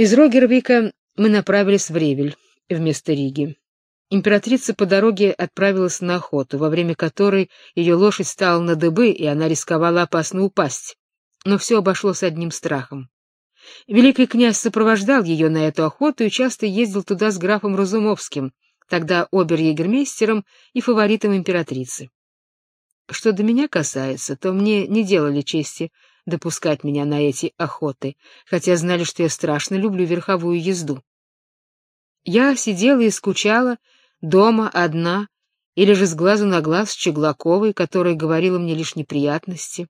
Из Рогервика мы направились в Ревель вместо Риги. Императрица по дороге отправилась на охоту, во время которой ее лошадь стала на дыбы, и она рисковала опасно упасть. Но все обошлось одним страхом. Великий князь сопровождал ее на эту охоту и часто ездил туда с графом Разумовским, тогда обер-егермейстером и фаворитом императрицы. Что до меня касается, то мне не делали чести допускать меня на эти охоты, хотя знали, что я страшно люблю верховую езду. Я сидела и скучала дома одна или же с глазу на глаз с Чеглаковой, которая говорила мне лишь неприятности.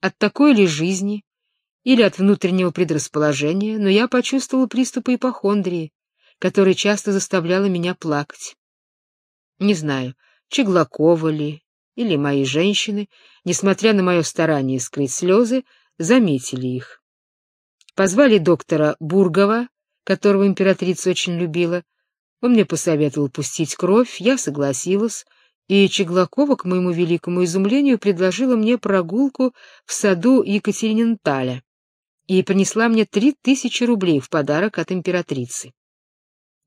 От такой ли жизни или от внутреннего предрасположения, но я почувствовала приступы ипохондрии, которая часто заставляла меня плакать. Не знаю, Чеглакова ли или мои женщины, несмотря на мое старание скрыть слезы, заметили их. Позвали доктора Бургова, которого императрица очень любила. Он мне посоветовал пустить кровь, я согласилась, и Чеглакова, к моему великому изумлению, предложила мне прогулку в саду Екатериненталя и принесла мне три тысячи рублей в подарок от императрицы.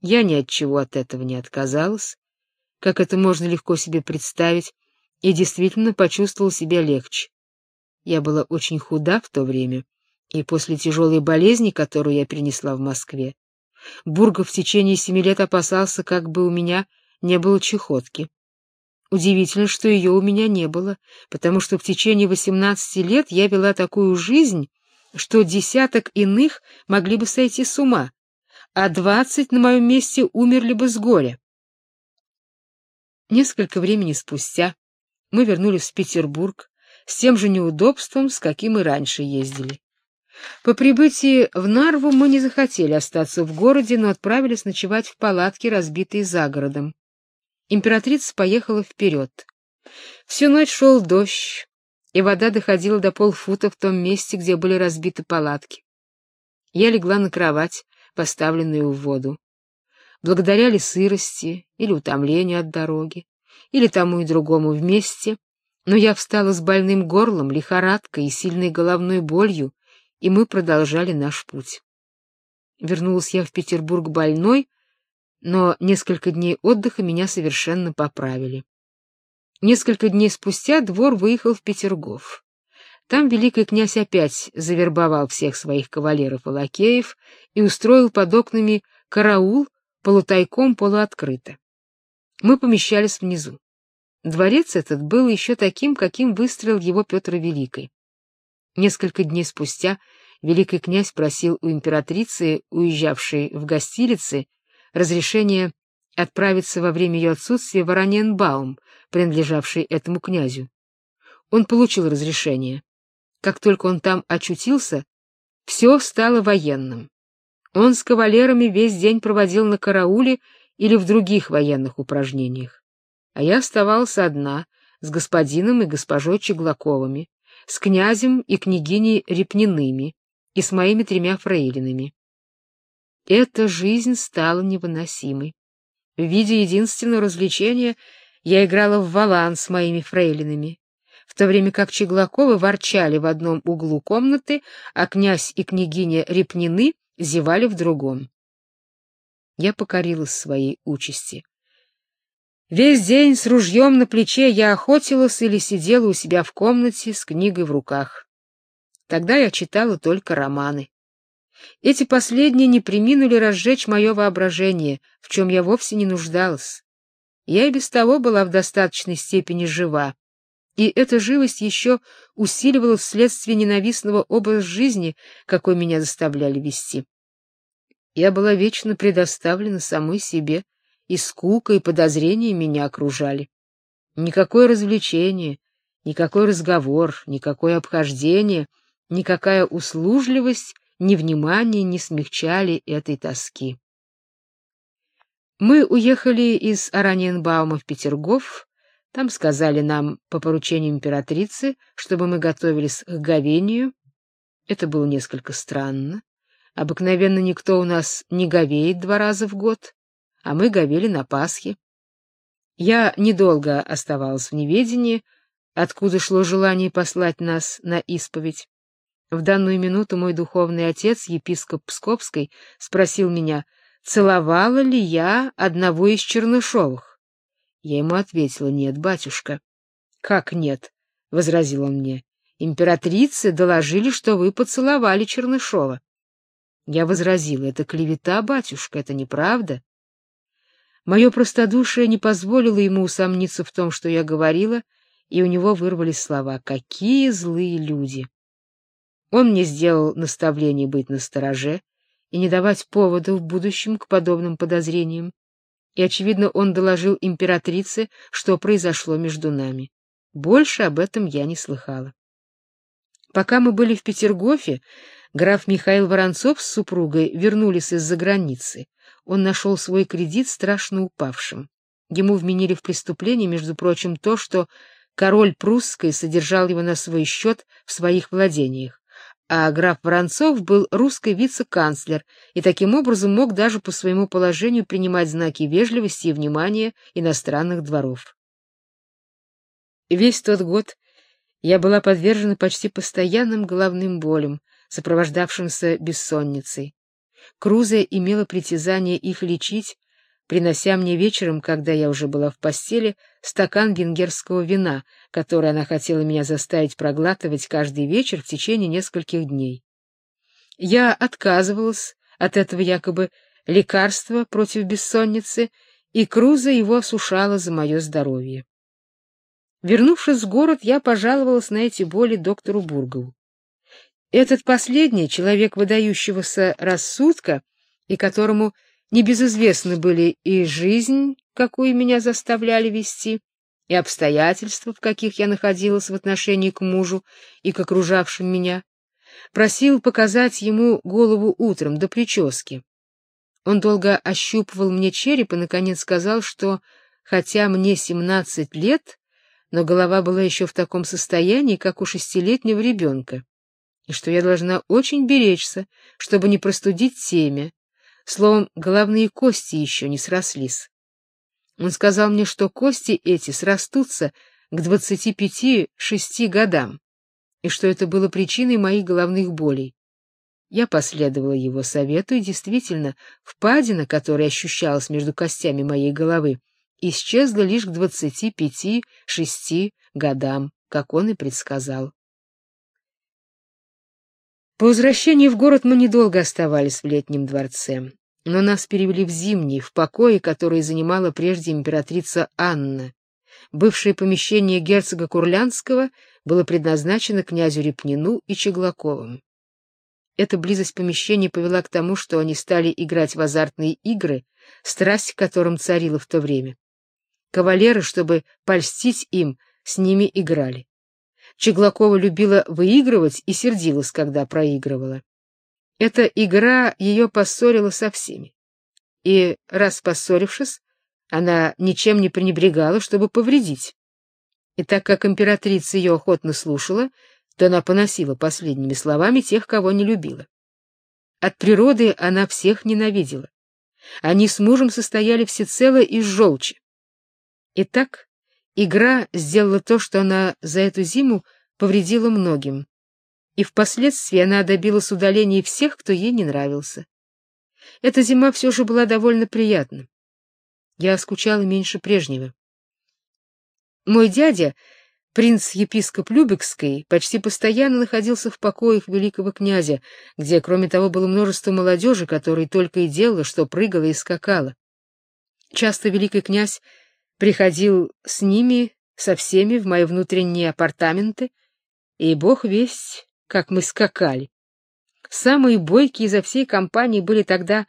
Я ни от чего от этого не отказалась, как это можно легко себе представить, и действительно почувствовал себя легче. Я была очень худа в то время, и после тяжелой болезни, которую я перенесла в Москве, Бургов в течение семи лет опасался, как бы у меня не было чехотки. Удивительно, что ее у меня не было, потому что в течение восемнадцати лет я вела такую жизнь, что десяток иных могли бы сойти с ума, а двадцать на моем месте умерли бы с горя. Несколько времени спустя мы вернулись в Петербург с тем же неудобством, с каким и раньше ездили. По прибытии в Нарву мы не захотели остаться в городе, но отправились ночевать в палатке, разбитые за городом. Императрица поехала вперед. Всю ночь шел дождь, и вода доходила до полфута в том месте, где были разбиты палатки. Я легла на кровать, поставленную в воду. Благодаря ли сырости или утомлению от дороги, или тому и другому вместе, но я встала с больным горлом, лихорадкой и сильной головной болью, и мы продолжали наш путь. Вернулась я в Петербург больной, но несколько дней отдыха меня совершенно поправили. Несколько дней спустя двор выехал в Петергоф. Там великий князь опять завербовал всех своих кавалеров и лакеев и устроил под окнами караул полутайком полуоткрыто. Мы помещались внизу. Дворец этот был еще таким, каким выстроил его Петр Великий. Несколько дней спустя великий князь просил у императрицы, уезжавшей в гостилице, разрешения отправиться во время ее отсутствия в Ораненбаум, принадлежавший этому князю. Он получил разрешение. Как только он там очутился, все стало военным. Он с кавалерами весь день проводил на карауле или в других военных упражнениях а я оставалась одна с господином и госпожой Чеглаковыми, с князем и княгиней Репниными и с моими тремя фрейлинами. Эта жизнь стала невыносимой. В виде единственного развлечения я играла в валан с моими фрейлинами, в то время как Чеглаковы ворчали в одном углу комнаты, а князь и княгиня Репнины зевали в другом. Я покорилась своей участи. Весь день с ружьем на плече я охотилась или сидела у себя в комнате с книгой в руках. Тогда я читала только романы. Эти последние не преминули разжечь мое воображение, в чем я вовсе не нуждалась. Я и без того была в достаточной степени жива, и эта живость еще усиливалась вследствие ненавистного образа жизни, какой меня заставляли вести. Я была вечно предоставлена самой себе, и скука, и подозрения меня окружали. Никакое развлечение, никакой разговор, никакое обхождение, никакая услужливость, ни внимание не смягчали этой тоски. Мы уехали из Араньенбаума в Петергоф, там сказали нам по поручению императрицы, чтобы мы готовились к говению. Это было несколько странно. Обыкновенно никто у нас не говеет два раза в год а мы говели на Пасхе. Я недолго оставалась в неведении, откуда шло желание послать нас на исповедь. В данную минуту мой духовный отец, епископ Псковской, спросил меня, целовала ли я одного из Чернышовых. Я ему ответила: "Нет, батюшка". "Как нет?" возразил он мне. "Императрицы доложили, что вы поцеловали Чернышова". Я возразила: "Это клевета, батюшка, это неправда". Мое простодушие не позволило ему усомниться в том, что я говорила, и у него вырвались слова: "Какие злые люди!" Он мне сделал наставление быть настороже и не давать повода в будущем к подобным подозрениям. И очевидно, он доложил императрице, что произошло между нами. Больше об этом я не слыхала. Пока мы были в Петергофе, граф Михаил Воронцов с супругой вернулись из-за границы. Он нашел свой кредит страшно упавшим. Ему вменили в преступление, между прочим, то, что король прусский содержал его на свой счет в своих владениях а граф Воронцов был русский вице-канцлер и таким образом мог даже по своему положению принимать знаки вежливости и внимания иностранных дворов. Весь тот год я была подвержена почти постоянным головным болям, сопровождавшимся бессонницей. Крузе имела притязание их лечить, принося мне вечером, когда я уже была в постели, стакан венгерского вина, которое она хотела меня заставить проглатывать каждый вечер в течение нескольких дней. Я отказывалась от этого якобы лекарства против бессонницы, и Круза его осушала за мое здоровье. Вернувшись в город, я пожаловалась на эти боли доктору Бургову. Этот последний, человек выдающегося рассудка, и которому Небезызвестны были и жизнь, какую меня заставляли вести, и обстоятельства, в каких я находилась в отношении к мужу и к окружавшим меня. Просил показать ему голову утром до прически. Он долго ощупывал мне череп и наконец сказал, что хотя мне семнадцать лет, но голова была еще в таком состоянии, как у шестилетнего ребенка, и что я должна очень беречься, чтобы не простудить семя, Словом, головные кости еще не срослись. Он сказал мне, что кости эти срастутся к двадцати пяти-шести годам, и что это было причиной моих головных болей. Я последовала его совету, и действительно, впадина, которая ощущалась между костями моей головы, исчезла лишь к двадцати пяти-шести годам, как он и предсказал. По возвращении в город мы недолго оставались в летнем дворце, но нас перевели в зимний, в покои, которые занимала прежде императрица Анна. Бывшее помещение герцога Курлянского было предназначено князю Репнину и Чеглаковым. Эта близость помещений повела к тому, что они стали играть в азартные игры, страсть к которым царила в то время. Кавалеры, чтобы польстить им, с ними играли. Чеглакова любила выигрывать и сердилась, когда проигрывала. Эта игра ее поссорила со всеми. И раз поссорившись, она ничем не пренебрегала, чтобы повредить. И так как императрица ее охотно слушала, то она поносила последними словами тех, кого не любила. От природы она всех ненавидела. Они с мужем состояли всецело из желчи. Итак, Игра сделала то, что она за эту зиму повредила многим, и впоследствии она добилась удаления всех, кто ей не нравился. Эта зима все же была довольно приятна. Я скучала меньше прежнего. Мой дядя, принц-епископ Любекский, почти постоянно находился в покоях великого князя, где, кроме того, было множество молодежи, которая только и делала, что прыгала и скакала. Часто великий князь приходил с ними, со всеми в мои внутренние апартаменты, и бог весть, как мы скакали. Самые бойкие изо всей компании были тогда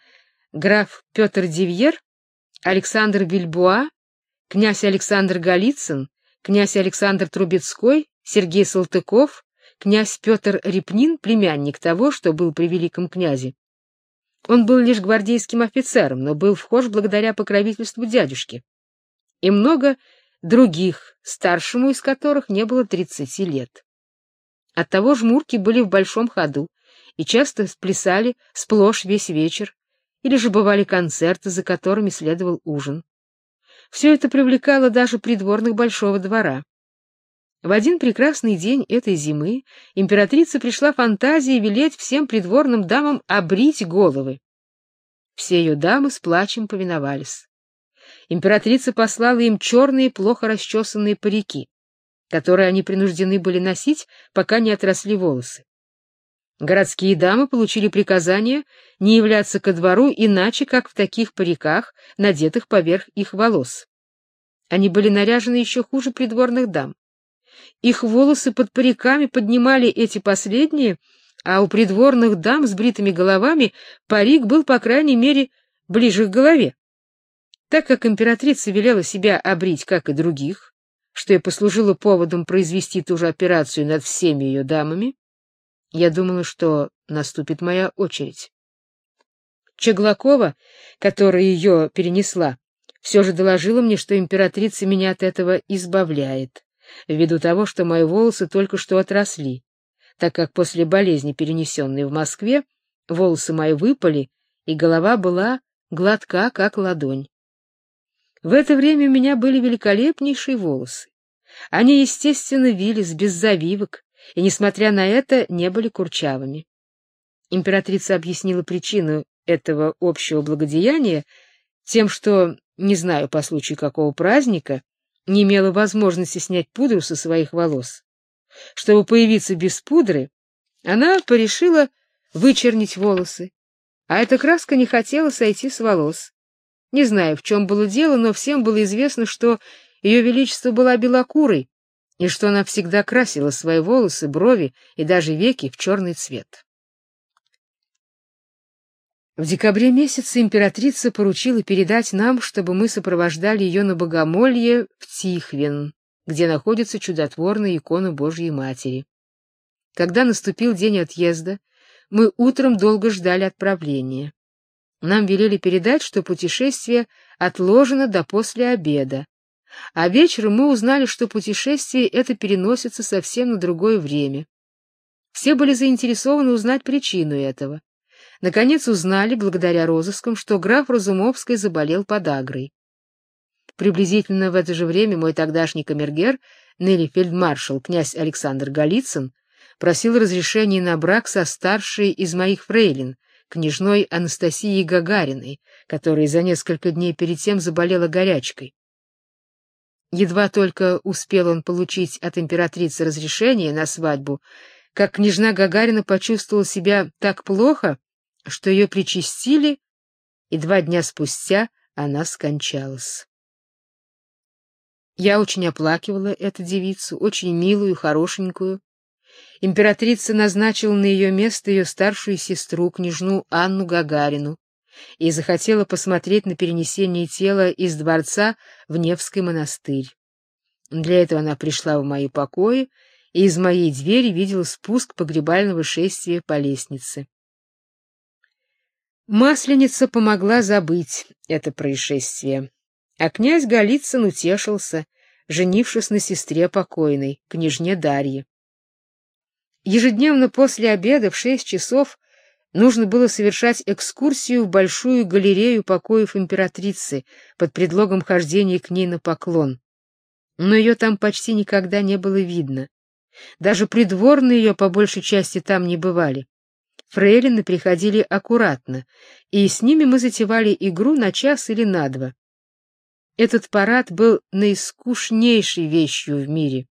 граф Петр Дивьер, Александр Вильбуа, князь Александр Голицын, князь Александр Трубецкой, Сергей Салтыков, князь Петр Репнин, племянник того, что был при великом князе. Он был лишь гвардейским офицером, но был вхож благодаря покровительству дядюшки и много других, старшему из которых не было тридцати лет. Оттого жмурки были в большом ходу и часто сплясали сплошь весь вечер, или же бывали концерты, за которыми следовал ужин. Все это привлекало даже придворных большого двора. В один прекрасный день этой зимы императрица пришла фантазия велеть всем придворным дамам обрить головы. Все ее дамы с плачем повиновались. Императрица послала им черные, плохо расчесанные парики, которые они принуждены были носить, пока не отросли волосы. Городские дамы получили приказание не являться ко двору иначе, как в таких париках, надетых поверх их волос. Они были наряжены еще хуже придворных дам. Их волосы под париками поднимали эти последние, а у придворных дам с бритыми головами парик был, по крайней мере, ближе к голове. Так как императрица велела себя обрить, как и других, что и послужило поводом произвести ту же операцию над всеми ее дамами, я думала, что наступит моя очередь. Чеглакова, которая ее перенесла, все же доложила мне, что императрица меня от этого избавляет, ввиду того, что мои волосы только что отросли, так как после болезни, перенесенной в Москве, волосы мои выпали, и голова была гладка, как ладонь. В это время у меня были великолепнейшие волосы. Они, естественно, вились без завивок, и, несмотря на это, не были курчавыми. Императрица объяснила причину этого общего благодеяния тем, что, не знаю по случаю какого праздника, не имела возможности снять пудру со своих волос. Чтобы появиться без пудры, она порешила вычернить волосы, а эта краска не хотела сойти с волос. Не знаю, в чем было дело, но всем было известно, что ее величество была белокурой, и что она всегда красила свои волосы, брови и даже веки в черный цвет. В декабре месяце императрица поручила передать нам, чтобы мы сопровождали ее на богомолье в Тихвин, где находится чудотворная икона Божьей Матери. Когда наступил день отъезда, мы утром долго ждали отправления. Нам велели передать, что путешествие отложено до после обеда, а вечером мы узнали, что путешествие это переносится совсем на другое время. Все были заинтересованы узнать причину этого. Наконец узнали, благодаря розыскам, что граф Разумовский заболел подагрой. Приблизительно в это же время мой тогдашний камергер, ныне фельдмаршал князь Александр Голицын, просил разрешения на брак со старшей из моих фрейлин, княжной Анастасией Гагариной, которая за несколько дней перед тем заболела горячкой. Едва только успел он получить от императрицы разрешение на свадьбу, как княжна Гагарина почувствовала себя так плохо, что ее причастили, и два дня спустя она скончалась. Я очень оплакивала эту девицу, очень милую, хорошенькую. Императрица назначила на ее место ее старшую сестру, княжну Анну Гагарину, и захотела посмотреть на перенесение тела из дворца в Невский монастырь. Для этого она пришла в мои покои и из моей двери видела спуск погребального шествия по лестнице. Масленица помогла забыть это происшествие, а князь Голицын утешился, женившись на сестре покойной, княжне Дарье. Ежедневно после обеда в шесть часов нужно было совершать экскурсию в большую галерею покоев императрицы под предлогом хождения к ней на поклон. Но ее там почти никогда не было видно. Даже придворные ее по большей части там не бывали. Фрейлины приходили аккуратно, и с ними мы затевали игру на час или на два. Этот парад был наискучнейшей вещью в мире.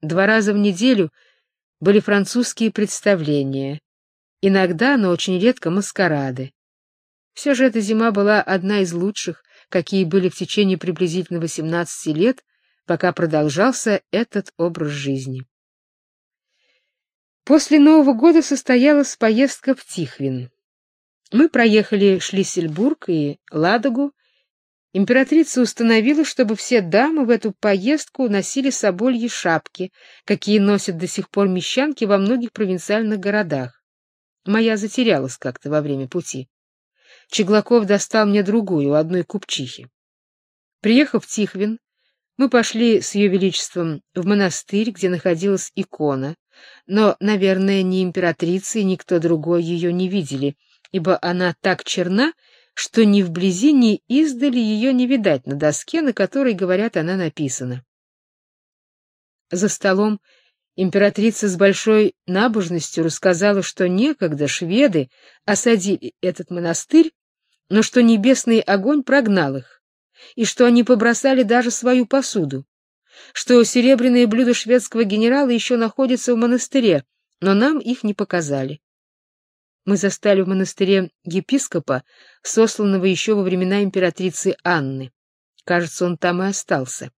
Два раза в неделю были французские представления, Иногда, но очень редко маскарады. Все же эта зима была одна из лучших, какие были в течение приблизительно 18 лет, пока продолжался этот образ жизни. После Нового года состоялась поездка в Тихвин. Мы проехали Шлиссельбург и Ладогу. Императрица установила, чтобы все дамы в эту поездку носили собольи шапки, какие носят до сих пор мещанки во многих провинциальных городах. Моя затерялась как-то во время пути. Чеглаков достал мне другую, одной купчихи. Приехав в Тихвин, мы пошли с ее величеством в монастырь, где находилась икона, но, наверное, ни императрица и никто другой ее не видели, ибо она так черна, что ни вблизи, ни издали ее не видать на доске, на которой, говорят, она написана. За столом императрица с большой набожностью рассказала, что некогда шведы осадили этот монастырь, но что небесный огонь прогнал их, и что они побросали даже свою посуду, что серебряные блюда шведского генерала еще находятся в монастыре, но нам их не показали. Мы застали в монастыре епископа, сосланного еще во времена императрицы Анны. Кажется, он там и остался.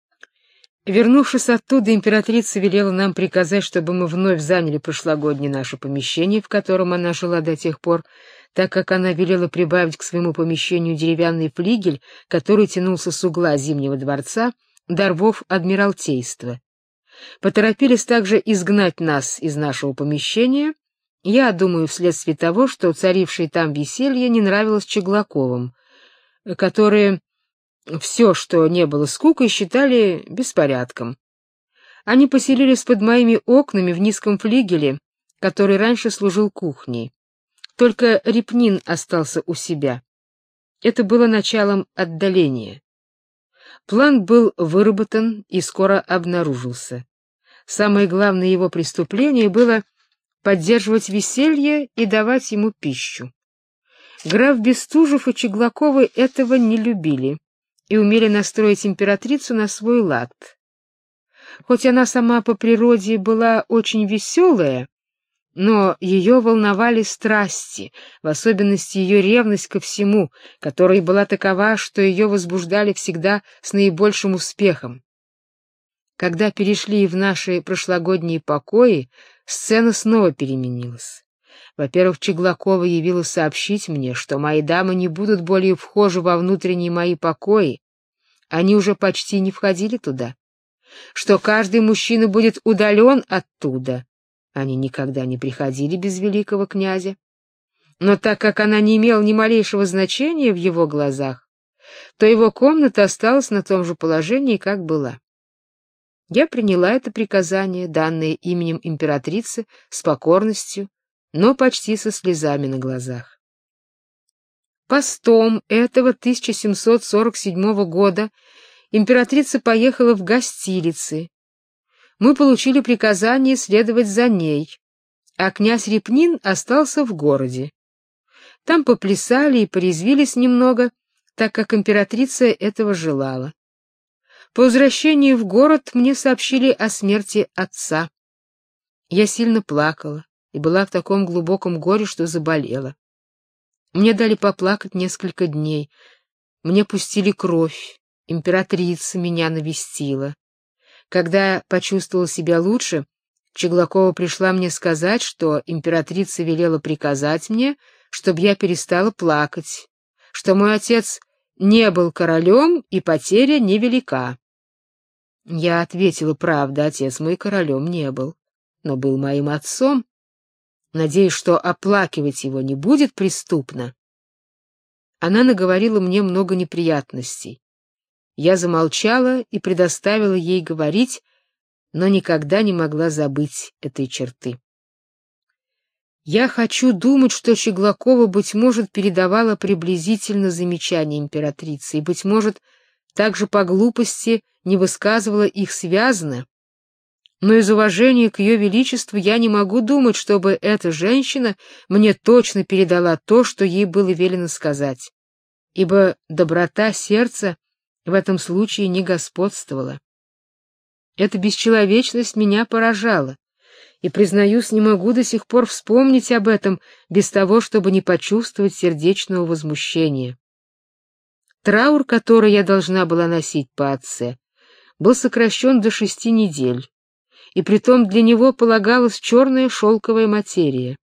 Вернувшись оттуда, императрица велела нам приказать, чтобы мы вновь заняли прошлогоднее наше помещение, в котором она жила до тех пор, так как она велела прибавить к своему помещению деревянный флигель, который тянулся с угла Зимнего дворца до рвов Адмиралтейства. Поторопились также изгнать нас из нашего помещения, я думаю, вследствие того, что царившее там веселье не нравилось Чеглаковым, которые все, что не было скукой, считали беспорядком. Они поселились под моими окнами в низком флигеле, который раньше служил кухней. Только Репнин остался у себя. Это было началом отдаления. План был выработан и скоро обнаружился. Самое главное его преступление было поддерживать веселье и давать ему пищу. Граф Бестужев и Чеглаковы этого не любили и умели настроить императрицу на свой лад. Хоть она сама по природе была очень веселая, но ее волновали страсти, в особенности ее ревность ко всему, которая была такова, что ее возбуждали всегда с наибольшим успехом. Когда перешли в наши прошлогодние покои, сцена снова переменилась. Во-первых, Чеглакова явилась сообщить мне, что мои дамы не будут более вхожи во внутренние мои покои. Они уже почти не входили туда. Что каждый мужчина будет удален оттуда. Они никогда не приходили без великого князя. Но так как она не имела ни малейшего значения в его глазах, то его комната осталась на том же положении, как была. Я приняла это приказание, данное именем императрицы, с покорностью, но почти со слезами на глазах. Постом этого 1747 года императрица поехала в гостилицы. Мы получили приказание следовать за ней, а князь Репнин остался в городе. Там поплясали и порезвились немного, так как императрица этого желала. По возвращении в город мне сообщили о смерти отца. Я сильно плакала и была в таком глубоком горе, что заболела. Мне дали поплакать несколько дней. Мне пустили кровь. Императрица меня навестила. Когда я почувствовала себя лучше, Чеглакова пришла мне сказать, что императрица велела приказать мне, чтобы я перестала плакать, что мой отец не был королем и потеря невелика. Я ответила, правда, отец мой королем не был, но был моим отцом. Надеюсь, что оплакивать его не будет преступно. Она наговорила мне много неприятностей. Я замолчала и предоставила ей говорить, но никогда не могла забыть этой черты. Я хочу думать, что Щеглакова, быть может, передавала приблизительно замечания императрицы, и, быть может, также по глупости не высказывала их связно, но из уважения к ее величеству я не могу думать, чтобы эта женщина мне точно передала то, что ей было велено сказать, ибо доброта сердца в этом случае не господствовала. Эта бесчеловечность меня поражала, и, признаюсь, не могу до сих пор вспомнить об этом без того, чтобы не почувствовать сердечного возмущения. Траур, который я должна была носить по отце, был сокращен до шести недель, и притом для него полагалась черная шелковая материя.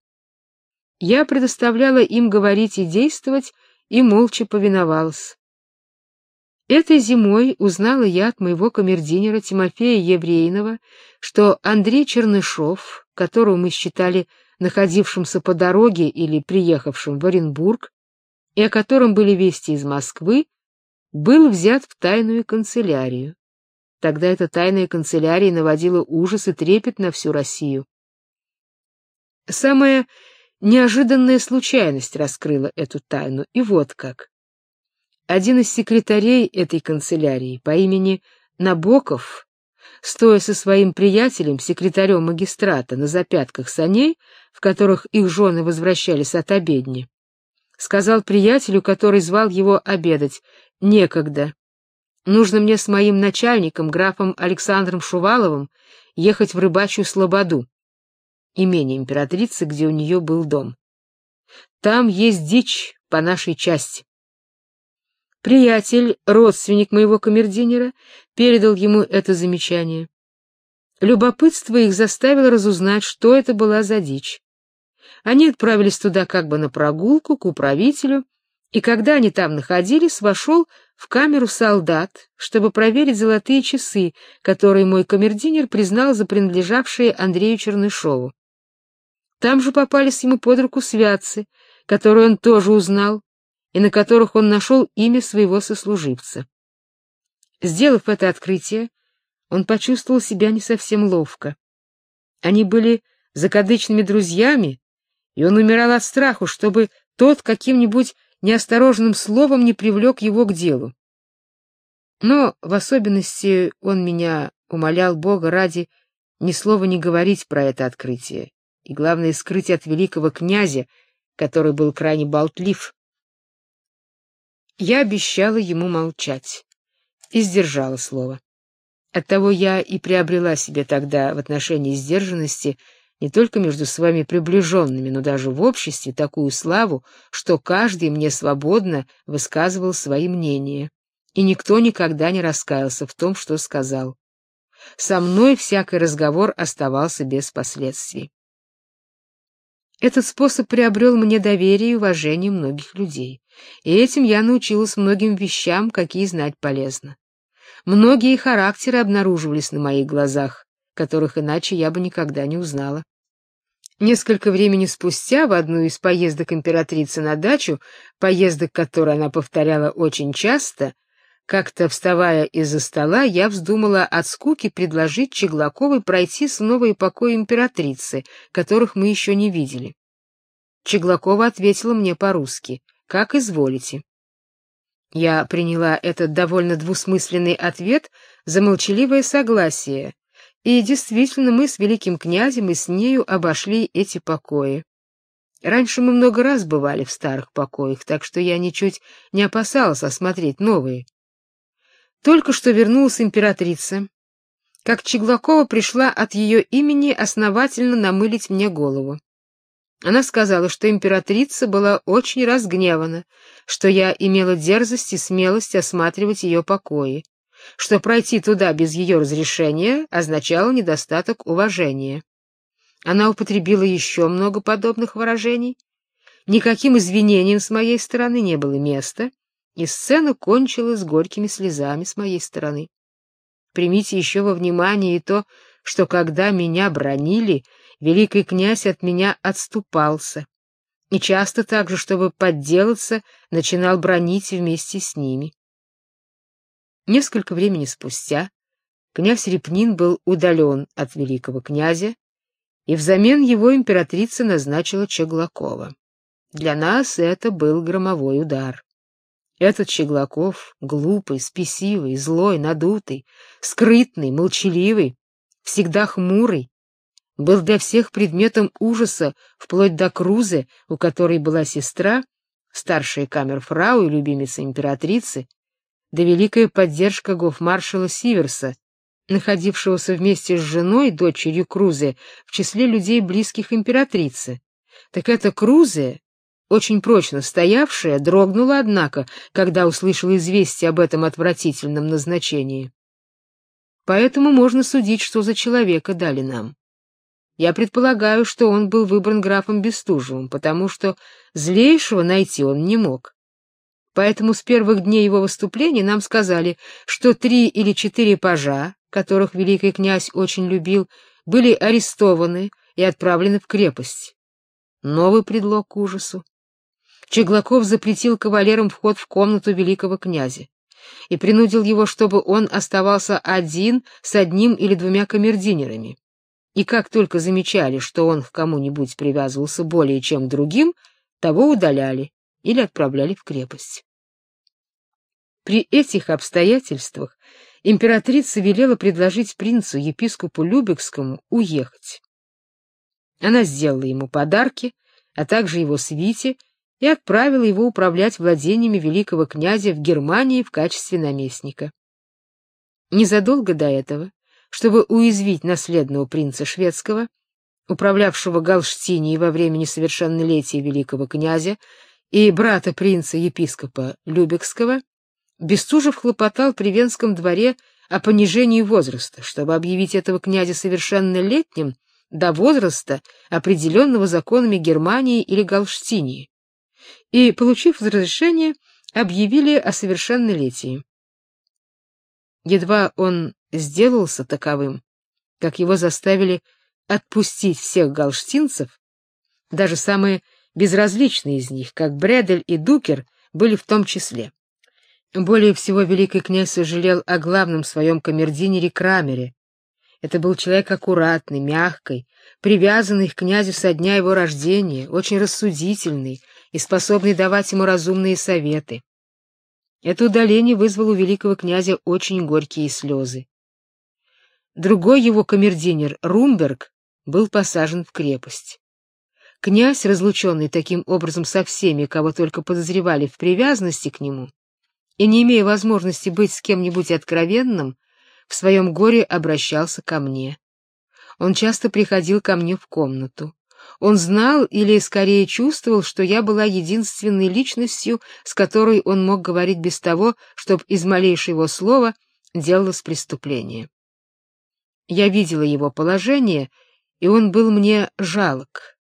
Я предоставляла им говорить и действовать, и молча повиновалась. Этой зимой узнала я от моего камердинера Тимофея Еврейнова, что Андрей Чернышов, которого мы считали находившимся по дороге или приехавшим в Оренбург, и о котором были вести из Москвы, был взят в тайную канцелярию. Тогда эта тайная канцелярия наводила ужас и трепет на всю Россию. Самая неожиданная случайность раскрыла эту тайну, и вот как. Один из секретарей этой канцелярии по имени Набоков стоя со своим приятелем, секретарем магистрата, на запятках саней, в которых их жены возвращались от обедни, сказал приятелю, который звал его обедать, «Некогда. Нужно мне с моим начальником, графом Александром Шуваловым, ехать в рыбачью Слободу, имение императрицы, где у нее был дом. Там есть дичь по нашей части. Приятель, родственник моего камердинера, передал ему это замечание. Любопытство их заставило разузнать, что это была за дичь. Они отправились туда как бы на прогулку к управителю, и когда они там находились, вошел в камеру солдат, чтобы проверить золотые часы, которые мой камердинер признал за принадлежавшие Андрею Чернышову. Там же попались ему под руку святцы, которые он тоже узнал, и на которых он нашел имя своего сослуживца. Сделав это открытие, он почувствовал себя не совсем ловко. Они были закадычными друзьями, и он умирал от страху, чтобы тот каким-нибудь неосторожным словом не привлек его к делу. Но в особенности он меня умолял Бога ради ни слова не говорить про это открытие, и главное скрыть от великого князя, который был крайне болтлив. Я обещала ему молчать и сдержала слово. Оттого я и приобрела себе тогда в отношении сдержанности не только между своими приближенными, но даже в обществе такую славу, что каждый мне свободно высказывал свои мнения, и никто никогда не раскаялся в том, что сказал. Со мной всякий разговор оставался без последствий. Этот способ приобрел мне доверие и уважение многих людей, и этим я научилась многим вещам, какие знать полезно. Многие характеры обнаруживались на моих глазах, которых иначе я бы никогда не узнала. Несколько времени спустя в одну из поездок императрицы на дачу, поездок, которые она повторяла очень часто, как-то вставая из-за стола, я вздумала от скуки предложить Чеглаковой пройти с новой покои императрицы, которых мы еще не видели. Чеглакова ответила мне по-русски: "Как изволите". Я приняла этот довольно двусмысленный ответ за молчаливое согласие. И действительно, мы с великим князем и с нею обошли эти покои. Раньше мы много раз бывали в старых покоях, так что я ничуть не опасалась осмотреть новые. Только что вернулась императрица, как Чеглакова пришла от ее имени основательно намылить мне голову. Она сказала, что императрица была очень разгневана, что я имела дерзость и смелость осматривать ее покои, что пройти туда без ее разрешения означало недостаток уважения. Она употребила еще много подобных выражений. Никаким извинениям с моей стороны не было места, и сцена кончилась горькими слезами с моей стороны. Примите еще во внимание и то, что когда меня бронили, великий князь от меня отступался, и часто также, чтобы подделаться, начинал бронить вместе с ними. Несколько времени спустя князь Репнин был удален от великого князя, и взамен его императрица назначила Чеглакова. Для нас это был громовой удар. Этот Щеглаков, глупый, спесивый, злой, надутый, скрытный, молчаливый, всегда хмурый, был для всех предметом ужаса, вплоть до Крузы, у которой была сестра, старшая камерфрау и любимица императрицы, да великая поддержка гофмаршала Сиверса, находившегося вместе с женой, дочерью Крузе, в числе людей близких императрице. Так эта Крузе очень прочно стоявшая, дрогнула, однако, когда услышала известие об этом отвратительном назначении. Поэтому можно судить, что за человека дали нам. Я предполагаю, что он был выбран графом Бестужевым, потому что злейшего найти он не мог. Поэтому с первых дней его выступления нам сказали, что три или четыре пажа, которых великий князь очень любил, были арестованы и отправлены в крепость. Новый предлог к ужасу. Чеглаков запретил кавалерам вход в комнату великого князя и принудил его, чтобы он оставался один с одним или двумя камердинерами. И как только замечали, что он к кому-нибудь привязывался более чем к другим, того удаляли или отправляли в крепость. При этих обстоятельствах императрица велела предложить принцу епископу Любекскому уехать. Она сделала ему подарки, а также его свите, и отправила его управлять владениями великого князя в Германии в качестве наместника. Незадолго до этого, чтобы уязвить наследного принца шведского, управлявшего Галштинией во время несовершеннолетия великого князя, и брата принца-епископа Любекского, Бестужев хлопотал при Венском дворе о понижении возраста, чтобы объявить этого князя совершеннолетним до возраста, определенного законами Германии или Галштинии, и, получив разрешение, объявили о совершеннолетии. Едва он сделался таковым, как его заставили отпустить всех галштинцев, даже самые безразличные из них, как Бредель и Дукер, были в том числе. Более всего великий князь сожалел о главном своем камердинере Крамере. Это был человек аккуратный, мягкий, привязанный к князю со дня его рождения, очень рассудительный и способный давать ему разумные советы. Это удаление вызвало у великого князя очень горькие слезы. Другой его камердинер, Румберг, был посажен в крепость. Князь, разлученный таким образом со всеми, кого только подозревали в привязанности к нему, и не имея возможности быть с кем-нибудь откровенным, в своем горе обращался ко мне. Он часто приходил ко мне в комнату. Он знал или скорее чувствовал, что я была единственной личностью, с которой он мог говорить без того, чтобы из малейшего слова делалось преступление. Я видела его положение, и он был мне жалок.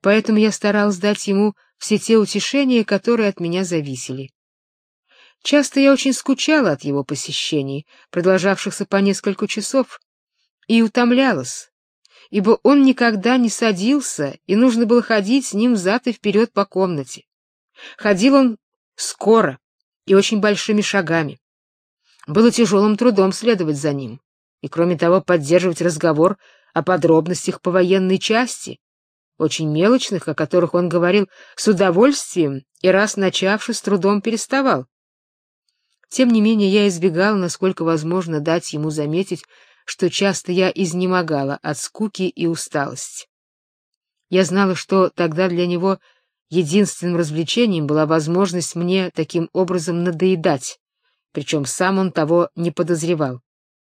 Поэтому я старалась дать ему все те утешения, которые от меня зависели. Часто я очень скучала от его посещений, продолжавшихся по несколько часов, и утомлялась, ибо он никогда не садился, и нужно было ходить с ним взад и вперед по комнате. Ходил он скоро и очень большими шагами. Было тяжелым трудом следовать за ним, и кроме того поддерживать разговор о подробностях по военной части, очень мелочных, о которых он говорил с удовольствием и раз начавши с трудом переставал. Тем не менее, я избегал, насколько возможно, дать ему заметить, что часто я изнемогала от скуки и усталости. Я знала, что тогда для него единственным развлечением была возможность мне таким образом надоедать, причем сам он того не подозревал.